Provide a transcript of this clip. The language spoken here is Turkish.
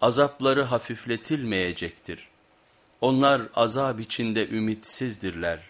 azapları hafifletilmeyecektir. Onlar azap içinde ümitsizdirler.